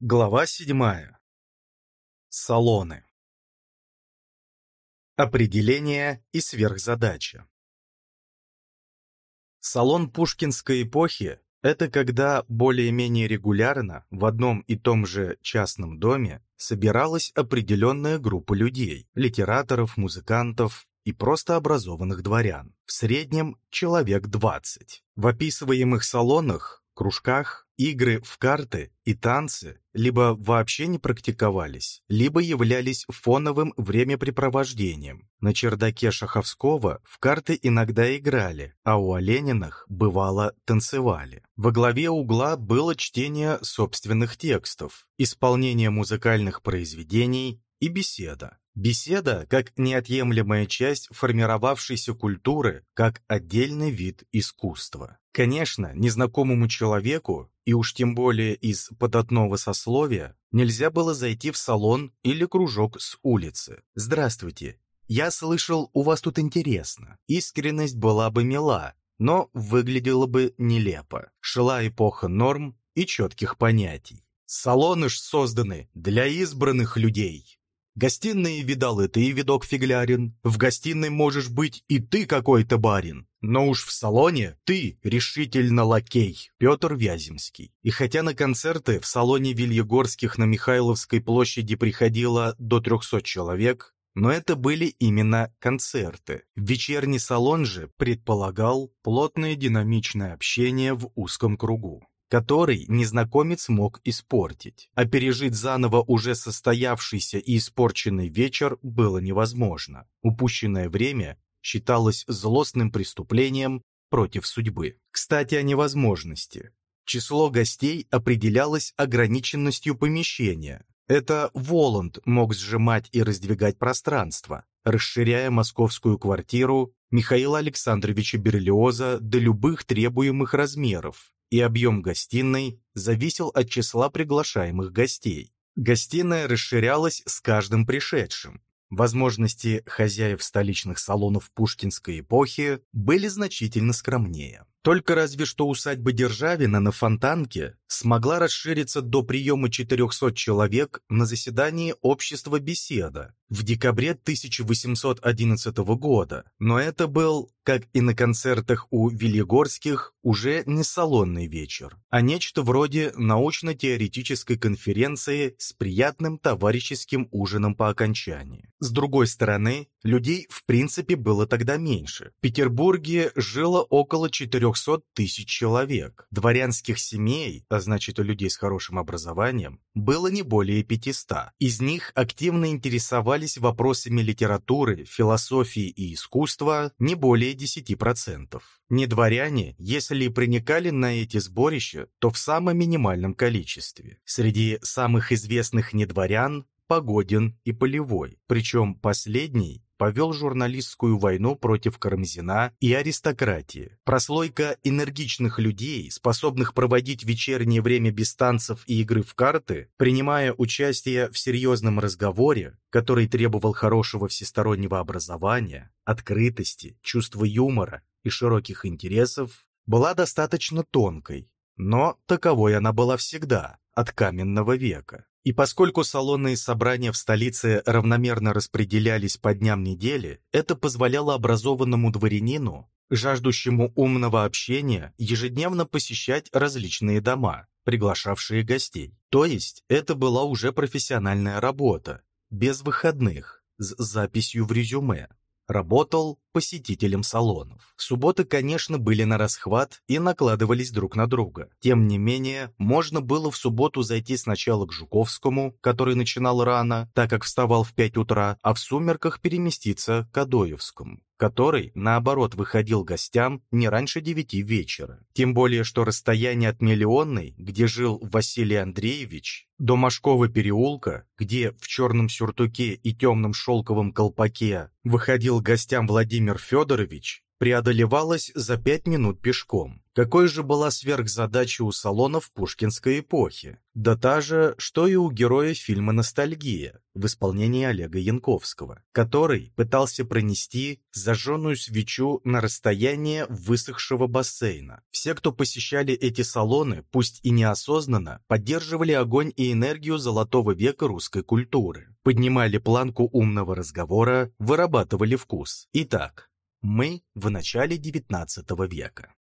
Глава седьмая. Салоны. Определение и сверхзадача. Салон пушкинской эпохи – это когда более-менее регулярно в одном и том же частном доме собиралась определенная группа людей – литераторов, музыкантов и просто образованных дворян. В среднем человек 20. В описываемых салонах кружках игры в карты и танцы либо вообще не практиковались, либо являлись фоновым времяпрепровождением. На чердаке Шаховского в карты иногда играли, а у Олениных, бывало, танцевали. Во главе угла было чтение собственных текстов, исполнение музыкальных произведений и беседа. Беседа как неотъемлемая часть формировавшейся культуры, как отдельный вид искусства. Конечно, незнакомому человеку, и уж тем более из податного сословия, нельзя было зайти в салон или кружок с улицы. «Здравствуйте, я слышал, у вас тут интересно». Искренность была бы мила, но выглядела бы нелепо. Шла эпоха норм и четких понятий. Салоны ж созданы для избранных людей. Гостиные видал и ты, видок фиглярин. В гостиной можешь быть и ты какой-то барин. Но уж в салоне ты решительно лакей, Петр Вяземский. И хотя на концерты в салоне Вильегорских на Михайловской площади приходило до 300 человек, но это были именно концерты. Вечерний салон же предполагал плотное динамичное общение в узком кругу который незнакомец мог испортить. А пережить заново уже состоявшийся и испорченный вечер было невозможно. Упущенное время считалось злостным преступлением против судьбы. Кстати, о невозможности. Число гостей определялось ограниченностью помещения. Это Воланд мог сжимать и раздвигать пространство, расширяя московскую квартиру Михаила Александровича Берлиоза до любых требуемых размеров, и объем гостиной зависел от числа приглашаемых гостей. Гостиная расширялась с каждым пришедшим. Возможности хозяев столичных салонов пушкинской эпохи были значительно скромнее. Только разве что усадьба Державина на Фонтанке смогла расшириться до приема 400 человек на заседании общества «Беседа» в декабре 1811 года, но это был, как и на концертах у Велигорских, уже не салонный вечер, а нечто вроде научно-теоретической конференции с приятным товарищеским ужином по окончании. С другой стороны, людей в принципе было тогда меньше. В Петербурге жило около 400 тысяч человек. Дворянских семей, а значит у людей с хорошим образованием, было не более 500. Из них активно интересовались вопросами литературы, философии и искусства не более 10%. Не дворяне, если проникали на эти сборища, то в самом минимальном количестве. Среди самых известных недворян Погодин и Полевой, причем последний повел журналистскую войну против Карамзина и аристократии. Прослойка энергичных людей, способных проводить вечернее время без танцев и игры в карты, принимая участие в серьезном разговоре, который требовал хорошего всестороннего образования, открытости, чувства юмора и широких интересов, была достаточно тонкой, но таковой она была всегда, от каменного века. И поскольку салонные собрания в столице равномерно распределялись по дням недели, это позволяло образованному дворянину, жаждущему умного общения, ежедневно посещать различные дома, приглашавшие гостей. То есть это была уже профессиональная работа, без выходных, с записью в резюме. Работал посетителем салонов. Субботы, конечно, были на расхват и накладывались друг на друга. Тем не менее, можно было в субботу зайти сначала к Жуковскому, который начинал рано, так как вставал в 5 утра, а в сумерках переместиться к Адоевскому который, наоборот, выходил гостям не раньше девяти вечера. Тем более, что расстояние от Миллионной, где жил Василий Андреевич, до Машкова переулка, где в черном сюртуке и темном шелковом колпаке выходил гостям Владимир Федорович, преодолевалась за пять минут пешком. Какой же была сверхзадача у салонов пушкинской эпохи? Да та же, что и у героя фильма «Ностальгия» в исполнении Олега Янковского, который пытался пронести зажженную свечу на расстояние высохшего бассейна. Все, кто посещали эти салоны, пусть и неосознанно, поддерживали огонь и энергию золотого века русской культуры, поднимали планку умного разговора, вырабатывали вкус. Итак, мы в начале XIX века.